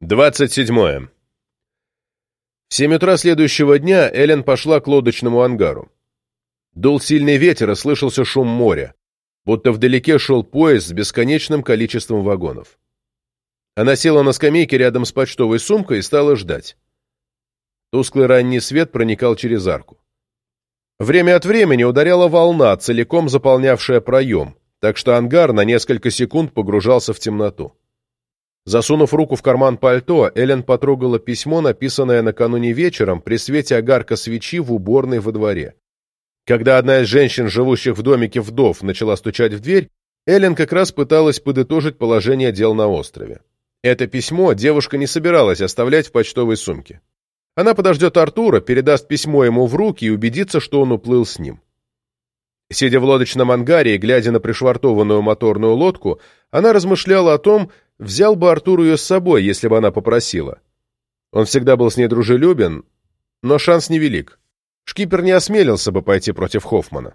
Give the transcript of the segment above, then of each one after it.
Двадцать седьмое. В семь утра следующего дня Эллен пошла к лодочному ангару. Дул сильный ветер и слышался шум моря, будто вдалеке шел поезд с бесконечным количеством вагонов. Она села на скамейке рядом с почтовой сумкой и стала ждать. Тусклый ранний свет проникал через арку. Время от времени ударяла волна, целиком заполнявшая проем, так что ангар на несколько секунд погружался в темноту. Засунув руку в карман пальто, Эллен потрогала письмо, написанное накануне вечером при свете огарка свечи в уборной во дворе. Когда одна из женщин, живущих в домике вдов, начала стучать в дверь, Эллен как раз пыталась подытожить положение дел на острове. Это письмо девушка не собиралась оставлять в почтовой сумке. Она подождет Артура, передаст письмо ему в руки и убедится, что он уплыл с ним. Сидя в лодочном ангаре и глядя на пришвартованную моторную лодку, она размышляла о том, взял бы Артур ее с собой, если бы она попросила. Он всегда был с ней дружелюбен, но шанс невелик. Шкипер не осмелился бы пойти против Хоффмана.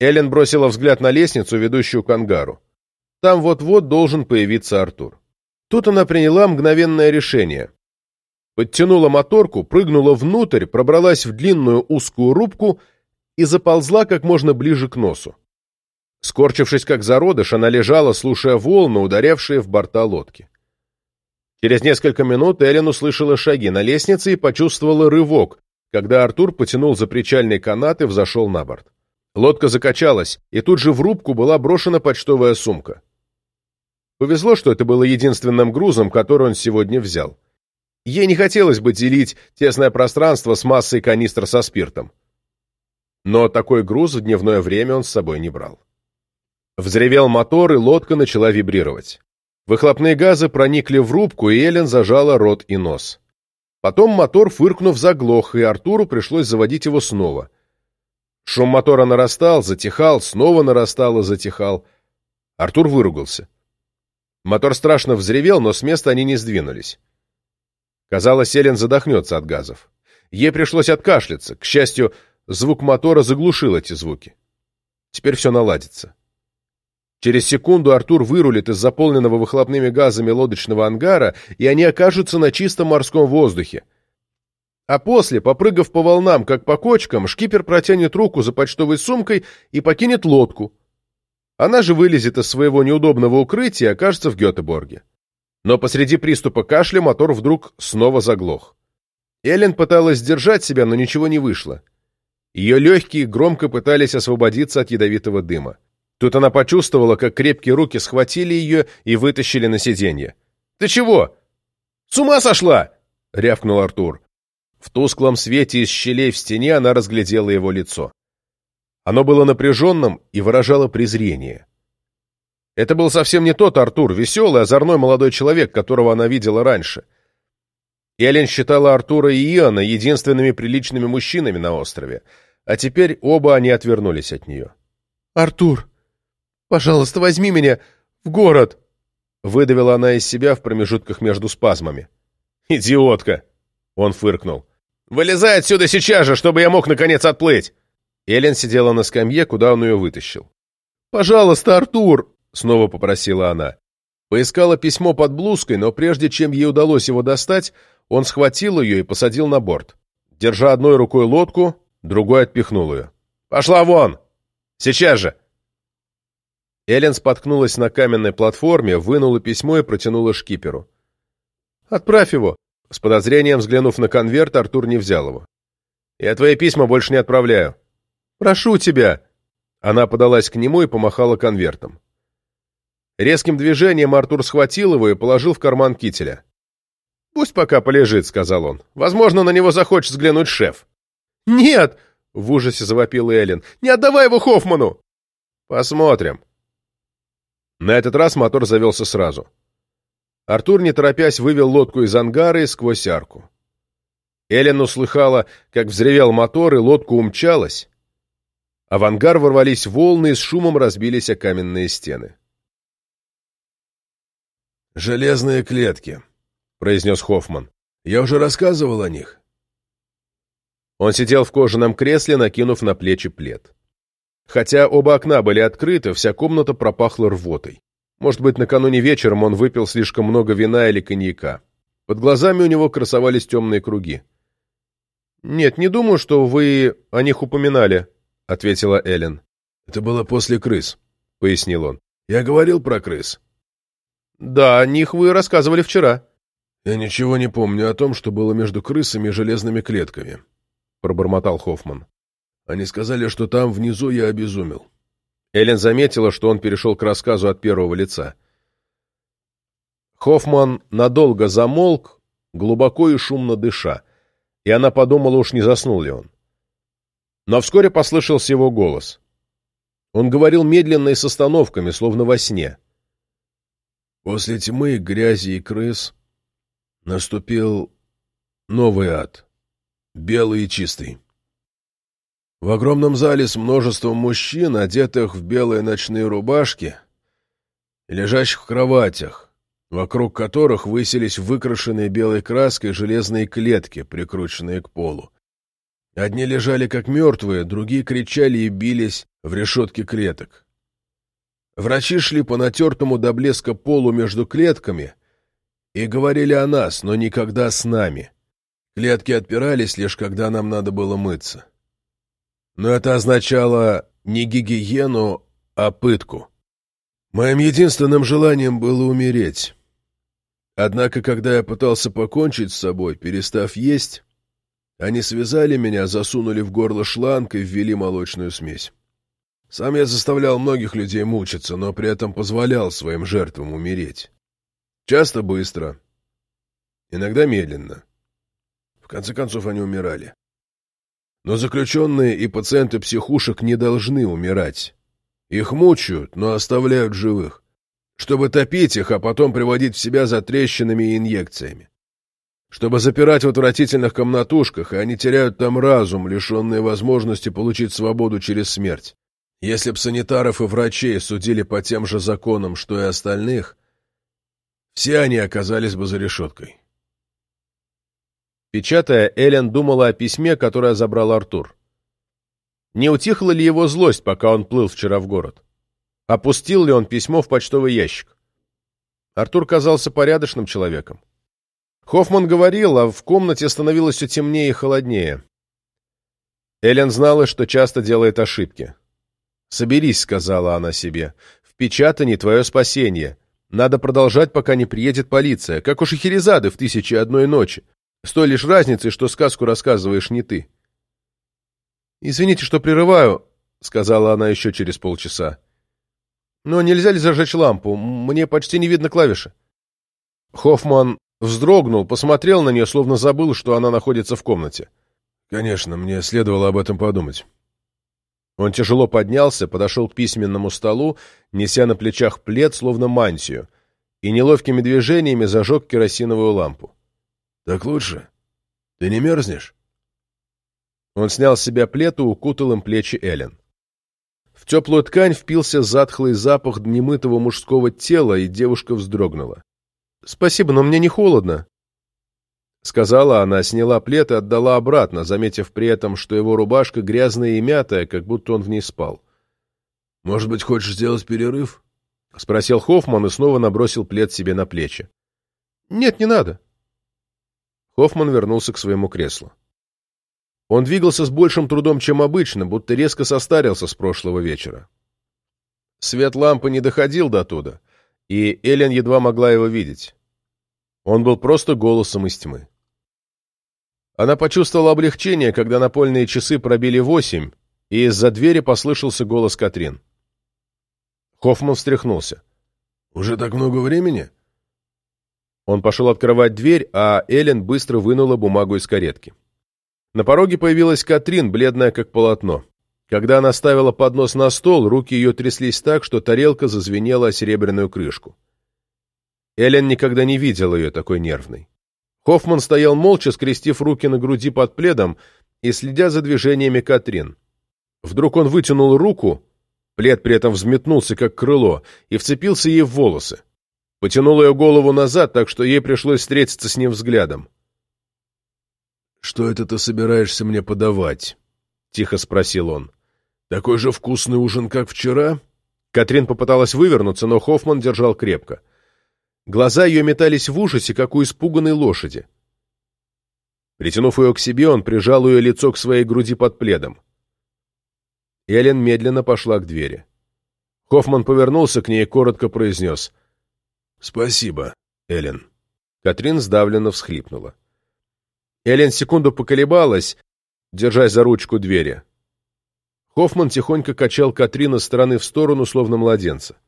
Эллен бросила взгляд на лестницу, ведущую к ангару. Там вот-вот должен появиться Артур. Тут она приняла мгновенное решение. Подтянула моторку, прыгнула внутрь, пробралась в длинную узкую рубку и заползла как можно ближе к носу. Скорчившись как зародыш, она лежала, слушая волны, ударявшие в борта лодки. Через несколько минут Эллен услышала шаги на лестнице и почувствовала рывок, когда Артур потянул за причальный канат и взошел на борт. Лодка закачалась, и тут же в рубку была брошена почтовая сумка. Повезло, что это было единственным грузом, который он сегодня взял. Ей не хотелось бы делить тесное пространство с массой канистр со спиртом. Но такой груз в дневное время он с собой не брал. Взревел мотор, и лодка начала вибрировать. Выхлопные газы проникли в рубку, и Эллен зажала рот и нос. Потом мотор, фыркнув, заглох, и Артуру пришлось заводить его снова. Шум мотора нарастал, затихал, снова нарастал и затихал. Артур выругался. Мотор страшно взревел, но с места они не сдвинулись. Казалось, Эллен задохнется от газов. Ей пришлось откашляться. К счастью, звук мотора заглушил эти звуки. Теперь все наладится. Через секунду Артур вырулит из заполненного выхлопными газами лодочного ангара, и они окажутся на чистом морском воздухе. А после, попрыгав по волнам, как по кочкам, шкипер протянет руку за почтовой сумкой и покинет лодку. Она же вылезет из своего неудобного укрытия и окажется в Гетеборге. Но посреди приступа кашля мотор вдруг снова заглох. Эллен пыталась сдержать себя, но ничего не вышло. Ее легкие громко пытались освободиться от ядовитого дыма. Тут она почувствовала, как крепкие руки схватили ее и вытащили на сиденье. «Ты чего? С ума сошла?» — рявкнул Артур. В тусклом свете из щелей в стене она разглядела его лицо. Оно было напряженным и выражало презрение. Это был совсем не тот Артур, веселый, озорной молодой человек, которого она видела раньше. Эллен считала Артура и Иоанна единственными приличными мужчинами на острове, а теперь оба они отвернулись от нее. «Артур!» «Пожалуйста, возьми меня в город!» Выдавила она из себя в промежутках между спазмами. «Идиотка!» Он фыркнул. «Вылезай отсюда сейчас же, чтобы я мог наконец отплыть!» Эллен сидела на скамье, куда он ее вытащил. «Пожалуйста, Артур!» Снова попросила она. Поискала письмо под блузкой, но прежде чем ей удалось его достать, он схватил ее и посадил на борт. Держа одной рукой лодку, другой отпихнул ее. «Пошла вон! Сейчас же!» Эллен споткнулась на каменной платформе, вынула письмо и протянула шкиперу. «Отправь его!» С подозрением взглянув на конверт, Артур не взял его. «Я твои письма больше не отправляю». «Прошу тебя!» Она подалась к нему и помахала конвертом. Резким движением Артур схватил его и положил в карман кителя. «Пусть пока полежит», — сказал он. «Возможно, на него захочет взглянуть шеф». «Нет!» — в ужасе завопил Эллен. «Не отдавай его Хоффману!» «Посмотрим», на этот раз мотор завелся сразу. Артур, не торопясь, вывел лодку из ангара и сквозь арку. Эллен услыхала, как взревел мотор, и лодка умчалась, а в ангар ворвались волны и с шумом разбились о каменные стены. «Железные клетки», — произнес Хоффман. «Я уже рассказывал о них». Он сидел в кожаном кресле, накинув на плечи плед. Хотя оба окна были открыты, вся комната пропахла рвотой. Может быть, накануне вечером он выпил слишком много вина или коньяка. Под глазами у него красовались темные круги. «Нет, не думаю, что вы о них упоминали», — ответила Эллен. «Это было после крыс», — пояснил он. «Я говорил про крыс». «Да, о них вы рассказывали вчера». «Я ничего не помню о том, что было между крысами и железными клетками», — пробормотал Хоффман. «Они сказали, что там внизу я обезумел». Эллен заметила, что он перешел к рассказу от первого лица. Хоффман надолго замолк, глубоко и шумно дыша, и она подумала, уж не заснул ли он. Но вскоре послышался его голос. Он говорил медленно и с остановками, словно во сне. «После тьмы, грязи и крыс наступил новый ад, белый и чистый. В огромном зале с множеством мужчин, одетых в белые ночные рубашки, лежащих в кроватях, вокруг которых высились выкрашенные белой краской железные клетки, прикрученные к полу. Одни лежали как мертвые, другие кричали и бились в решетке клеток. Врачи шли по натертому до блеска полу между клетками и говорили о нас, но никогда с нами. Клетки отпирались лишь, когда нам надо было мыться. Но это означало не гигиену, а пытку. Моим единственным желанием было умереть. Однако, когда я пытался покончить с собой, перестав есть, они связали меня, засунули в горло шланг и ввели молочную смесь. Сам я заставлял многих людей мучиться, но при этом позволял своим жертвам умереть. Часто быстро, иногда медленно. В конце концов, они умирали. Но заключенные и пациенты психушек не должны умирать. Их мучают, но оставляют живых, чтобы топить их, а потом приводить в себя за трещинами и инъекциями. Чтобы запирать в отвратительных комнатушках, и они теряют там разум, лишенные возможности получить свободу через смерть. Если б санитаров и врачей судили по тем же законам, что и остальных, все они оказались бы за решеткой. Печатая, Эллен думала о письме, которое забрал Артур. Не утихла ли его злость, пока он плыл вчера в город? Опустил ли он письмо в почтовый ящик? Артур казался порядочным человеком. Хоффман говорил, а в комнате становилось все темнее и холоднее. Эллен знала, что часто делает ошибки. «Соберись», — сказала она себе, — «в печатании твое спасение. Надо продолжать, пока не приедет полиция, как у Шахерезады в «Тысячи одной ночи». С той лишь разницей, что сказку рассказываешь не ты. «Извините, что прерываю», — сказала она еще через полчаса. «Но нельзя ли зажечь лампу? Мне почти не видно клавиши». Хоффман вздрогнул, посмотрел на нее, словно забыл, что она находится в комнате. «Конечно, мне следовало об этом подумать». Он тяжело поднялся, подошел к письменному столу, неся на плечах плед, словно мантию, и неловкими движениями зажег керосиновую лампу. «Так лучше? Ты не мерзнешь?» Он снял с себя плед и укутал им плечи Эллен. В теплую ткань впился затхлый запах немытого мужского тела, и девушка вздрогнула. «Спасибо, но мне не холодно», — сказала она, сняла плед и отдала обратно, заметив при этом, что его рубашка грязная и мятая, как будто он в ней спал. «Может быть, хочешь сделать перерыв?» — спросил Хоффман и снова набросил плед себе на плечи. «Нет, не надо», Хоффман вернулся к своему креслу. Он двигался с большим трудом, чем обычно, будто резко состарился с прошлого вечера. Свет лампы не доходил до туда, и Эллен едва могла его видеть. Он был просто голосом из тьмы. Она почувствовала облегчение, когда напольные часы пробили восемь, и из-за двери послышался голос Катрин. Хоффман встряхнулся. «Уже так много времени?» Он пошел открывать дверь, а Эллен быстро вынула бумагу из каретки. На пороге появилась Катрин, бледная как полотно. Когда она ставила поднос на стол, руки ее тряслись так, что тарелка зазвенела о серебряную крышку. Эллен никогда не видела ее такой нервной. Хоффман стоял молча, скрестив руки на груди под пледом и следя за движениями Катрин. Вдруг он вытянул руку, плед при этом взметнулся, как крыло, и вцепился ей в волосы. Потянул ее голову назад, так что ей пришлось встретиться с ним взглядом. «Что это ты собираешься мне подавать?» — тихо спросил он. «Такой же вкусный ужин, как вчера?» Катрин попыталась вывернуться, но Хоффман держал крепко. Глаза ее метались в ужасе, как у испуганной лошади. Притянув ее к себе, он прижал ее лицо к своей груди под пледом. Эллен медленно пошла к двери. Хоффман повернулся к ней и коротко произнес. «Спасибо, Эллен». Катрин сдавленно всхлипнула. Эллен секунду поколебалась, держась за ручку двери. Хоффман тихонько качал Катрин из стороны в сторону, словно младенца.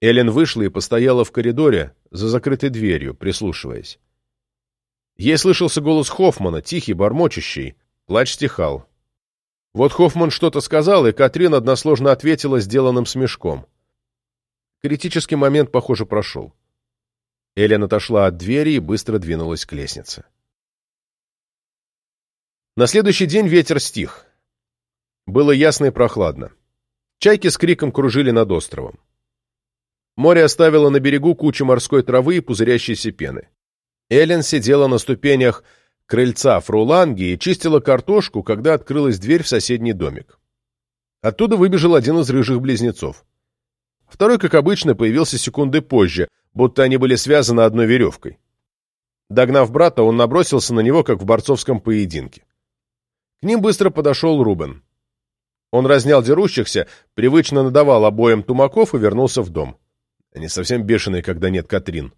Эллен вышла и постояла в коридоре за закрытой дверью, прислушиваясь. Ей слышался голос Хоффмана, тихий, бормочущий. Плач стихал. Вот Хоффман что-то сказал, и Катрин односложно ответила сделанным смешком. Критический момент, похоже, прошел. Эллен отошла от двери и быстро двинулась к лестнице. На следующий день ветер стих. Было ясно и прохладно. Чайки с криком кружили над островом. Море оставило на берегу кучу морской травы и пузырящейся пены. Эллен сидела на ступенях крыльца Фруланги и чистила картошку, когда открылась дверь в соседний домик. Оттуда выбежал один из рыжих близнецов. Второй, как обычно, появился секунды позже, будто они были связаны одной веревкой. Догнав брата, он набросился на него, как в борцовском поединке. К ним быстро подошел Рубен. Он разнял дерущихся, привычно надавал обоим тумаков и вернулся в дом. Они совсем бешеные, когда нет Катрин.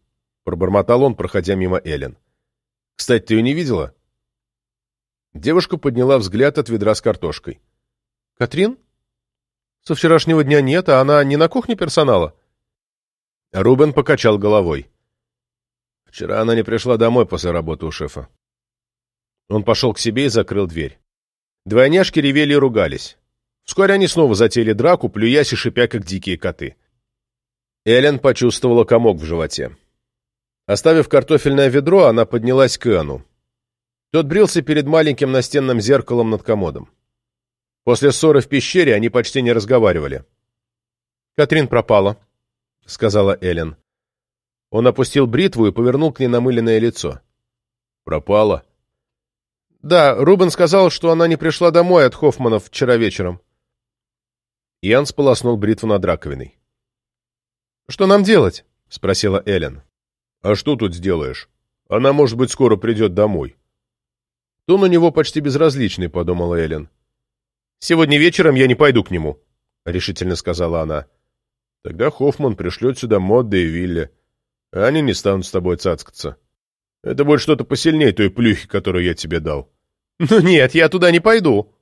Пробормотал он, проходя мимо Эллен. Кстати, ты ее не видела? Девушка подняла взгляд от ведра с картошкой. Катрин? Со вчерашнего дня нет, а она не на кухне персонала? Рубен покачал головой. Вчера она не пришла домой после работы у шефа. Он пошел к себе и закрыл дверь. Двойняшки ревели и ругались. Вскоре они снова затеяли драку, плюясь и шипя, как дикие коты. Эллен почувствовала комок в животе. Оставив картофельное ведро, она поднялась к Эну. Тот брился перед маленьким настенным зеркалом над комодом. После ссоры в пещере они почти не разговаривали. «Катрин пропала», — сказала Эллен. Он опустил бритву и повернул к ней намыленное лицо. «Пропала?» «Да, Рубен сказал, что она не пришла домой от Хоффманов вчера вечером». Ян сполоснул бритву над раковиной. «Что нам делать?» — спросила Эллен. «А что тут сделаешь? Она, может быть, скоро придет домой». «Тон у него почти безразличный», — подумала Эллен. «Сегодня вечером я не пойду к нему», — решительно сказала она. «Тогда Хоффман пришлет сюда Модда и Вилли. Они не станут с тобой цацкаться. Это будет что-то посильнее той плюхи, которую я тебе дал». «Ну нет, я туда не пойду».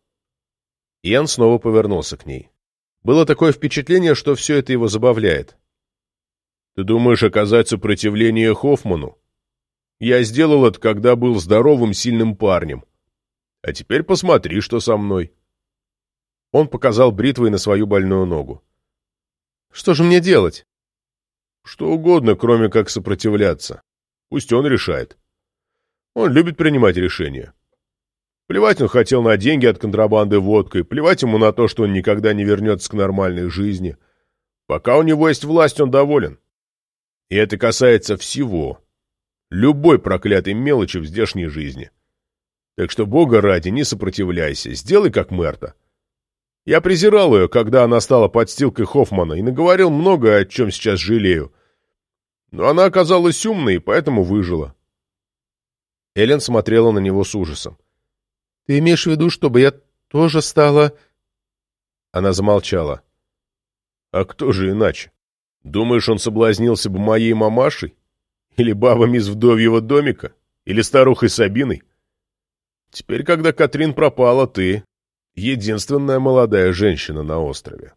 Иэн снова повернулся к ней. Было такое впечатление, что все это его забавляет. Ты думаешь оказать сопротивление Хоффману? Я сделал это, когда был здоровым, сильным парнем. А теперь посмотри, что со мной. Он показал бритвой на свою больную ногу. Что же мне делать? Что угодно, кроме как сопротивляться. Пусть он решает. Он любит принимать решения. Плевать он хотел на деньги от контрабанды водкой, плевать ему на то, что он никогда не вернется к нормальной жизни. Пока у него есть власть, он доволен. И это касается всего. Любой проклятой мелочи в здешней жизни. Так что, бога ради, не сопротивляйся. Сделай как Мерта. Я презирал ее, когда она стала подстилкой Хоффмана, и наговорил много, о чем сейчас жалею. Но она оказалась умной, и поэтому выжила. Эллен смотрела на него с ужасом. — Ты имеешь в виду, чтобы я тоже стала... Она замолчала. — А кто же иначе? Думаешь, он соблазнился бы моей мамашей? Или бабами из вдовьего домика? Или старухой Сабиной? Теперь, когда Катрин пропала, ты — единственная молодая женщина на острове.